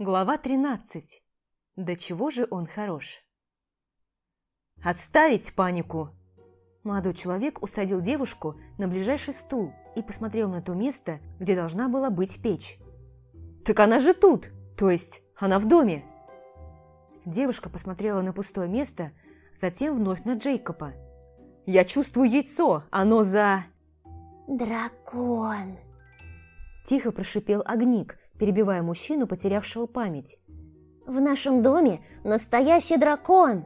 Глава 13. До чего же он хорош? «Отставить панику!» Молодой человек усадил девушку на ближайший стул и посмотрел на то место, где должна была быть печь. «Так она же тут! То есть она в доме!» Девушка посмотрела на пустое место, затем вновь на Джейкоба. «Я чувствую яйцо! Оно за...» «Дракон!» Тихо прошипел огник, перебивая мужчину, потерявшего память. «В нашем доме настоящий дракон!»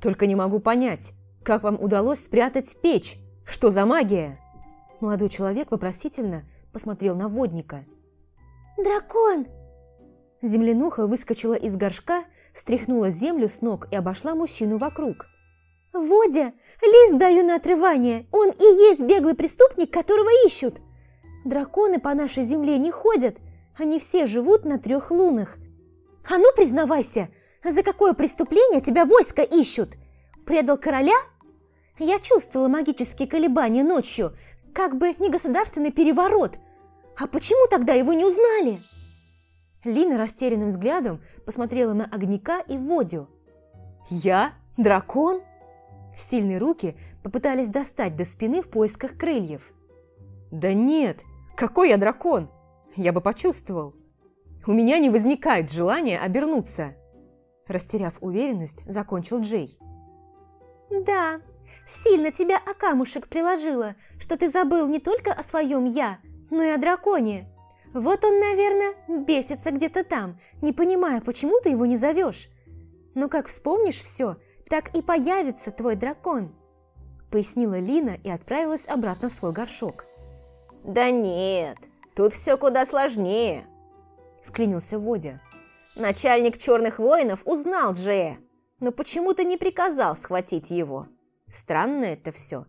«Только не могу понять, как вам удалось спрятать печь? Что за магия?» Молодой человек вопросительно посмотрел на водника. «Дракон!» Землянуха выскочила из горшка, стряхнула землю с ног и обошла мужчину вокруг. «Водя, лист даю на отрывание, он и есть беглый преступник, которого ищут!» Драконы по нашей земле не ходят, они все живут на трех лунах. А ну, признавайся, за какое преступление тебя войско ищут? Предал короля? Я чувствовала магические колебания ночью, как бы не государственный переворот. А почему тогда его не узнали? Лина растерянным взглядом посмотрела на огняка и Водю. «Я? Дракон?» Сильные руки попытались достать до спины в поисках крыльев. «Да нет, какой я дракон? Я бы почувствовал. У меня не возникает желания обернуться. Растеряв уверенность, закончил Джей. Да, сильно тебя о камушек приложила, что ты забыл не только о своем «я», но и о драконе. Вот он, наверное, бесится где-то там, не понимая, почему ты его не зовешь. Но как вспомнишь все, так и появится твой дракон», — пояснила Лина и отправилась обратно в свой горшок. «Да нет, тут все куда сложнее», – вклинился Водя. «Начальник черных воинов узнал Джея, но почему-то не приказал схватить его. Странно это все.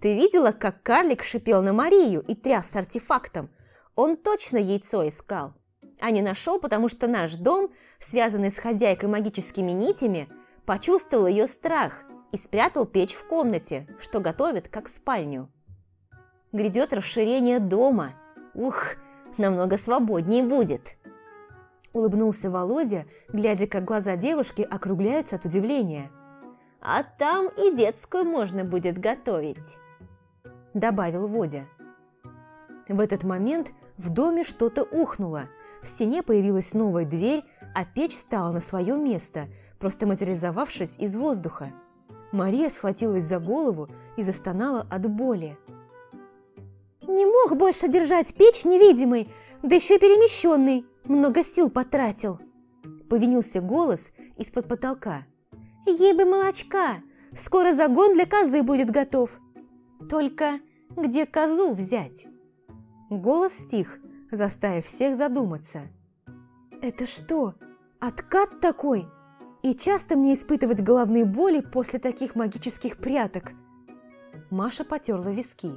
Ты видела, как карлик шипел на Марию и тряс с артефактом? Он точно яйцо искал. А не нашел, потому что наш дом, связанный с хозяйкой магическими нитями, почувствовал ее страх и спрятал печь в комнате, что готовит как спальню грядет расширение дома. Ух, намного свободнее будет!» Улыбнулся Володя, глядя, как глаза девушки округляются от удивления. «А там и детскую можно будет готовить», – добавил Водя. В этот момент в доме что-то ухнуло. В стене появилась новая дверь, а печь стала на свое место, просто материализовавшись из воздуха. Мария схватилась за голову и застонала от боли. Не мог больше держать печь невидимый, да еще и перемещенный, много сил потратил. Повинился голос из-под потолка. Ей бы молочка, скоро загон для козы будет готов. Только где козу взять? Голос стих, заставив всех задуматься. Это что, откат такой? И часто мне испытывать головные боли после таких магических пряток? Маша потерла виски.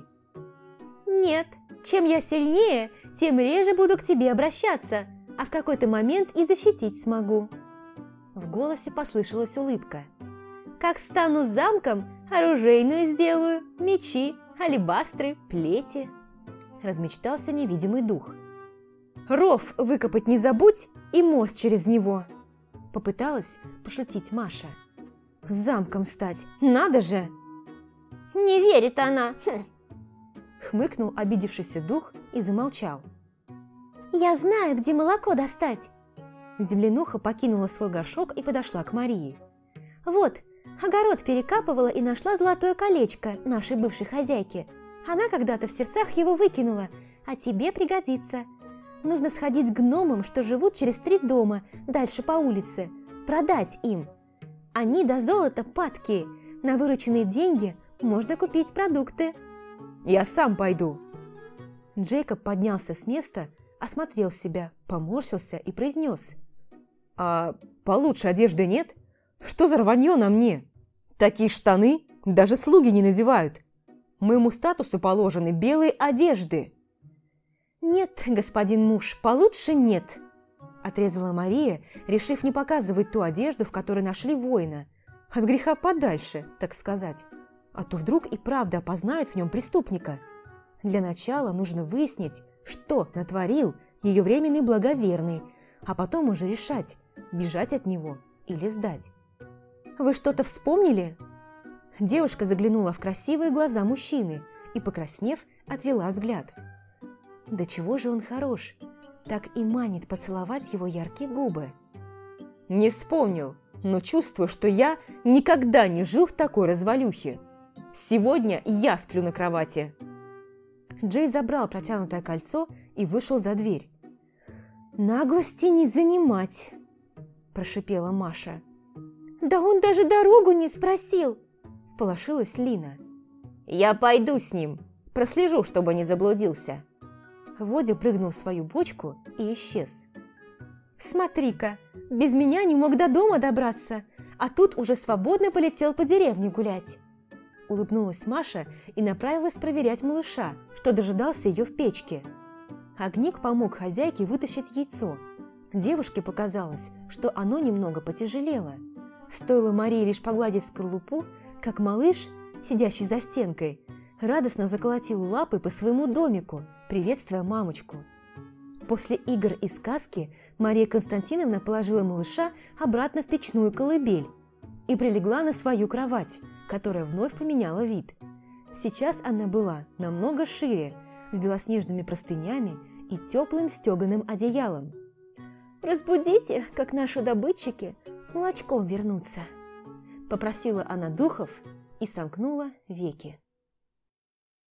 «Нет, чем я сильнее, тем реже буду к тебе обращаться, а в какой-то момент и защитить смогу». В голосе послышалась улыбка. «Как стану замком, оружейную сделаю, мечи, алебастры, плети». Размечтался невидимый дух. «Ров выкопать не забудь и мост через него!» Попыталась пошутить Маша. «Замком стать, надо же!» «Не верит она!» хм хмыкнул обидевшийся дух и замолчал. «Я знаю, где молоко достать!» Землянуха покинула свой горшок и подошла к Марии. «Вот, огород перекапывала и нашла золотое колечко нашей бывшей хозяйки. Она когда-то в сердцах его выкинула, а тебе пригодится. Нужно сходить к гномам, что живут через три дома, дальше по улице, продать им. Они до золота падки, на вырученные деньги можно купить продукты». Я сам пойду!» Джейкоб поднялся с места, осмотрел себя, поморщился и произнес. «А получше одежды нет? Что за рванье на мне? Такие штаны даже слуги не надевают. Моему статусу положены белые одежды». «Нет, господин муж, получше нет», – отрезала Мария, решив не показывать ту одежду, в которой нашли воина. От греха подальше, так сказать а то вдруг и правда опознают в нем преступника. Для начала нужно выяснить, что натворил ее временный благоверный. а потом уже решать, бежать от него или сдать. «Вы что-то вспомнили?» Девушка заглянула в красивые глаза мужчины и, покраснев, отвела взгляд. «Да чего же он хорош!» Так и манит поцеловать его яркие губы. «Не вспомнил, но чувствую, что я никогда не жил в такой развалюхе. Сегодня я сплю на кровати!» Джей забрал протянутое кольцо и вышел за дверь. «Наглости не занимать!» – прошипела Маша. «Да он даже дорогу не спросил!» – сполошилась Лина. «Я пойду с ним, прослежу, чтобы не заблудился!» Водя прыгнул в свою бочку и исчез. «Смотри-ка, без меня не мог до дома добраться, а тут уже свободно полетел по деревне гулять!» Улыбнулась Маша и направилась проверять малыша, что дожидался ее в печке. Огник помог хозяйке вытащить яйцо. Девушке показалось, что оно немного потяжелело. Стоило Марии лишь погладить скорлупу, как малыш, сидящий за стенкой, радостно заколотил лапы по своему домику, приветствуя мамочку. После игр и сказки Мария Константиновна положила малыша обратно в печную колыбель и прилегла на свою кровать, которая вновь поменяла вид. Сейчас она была намного шире, с белоснежными простынями и теплым стеганым одеялом. «Разбудите, как наши добытчики с молочком вернутся», – попросила она духов и сомкнула веки.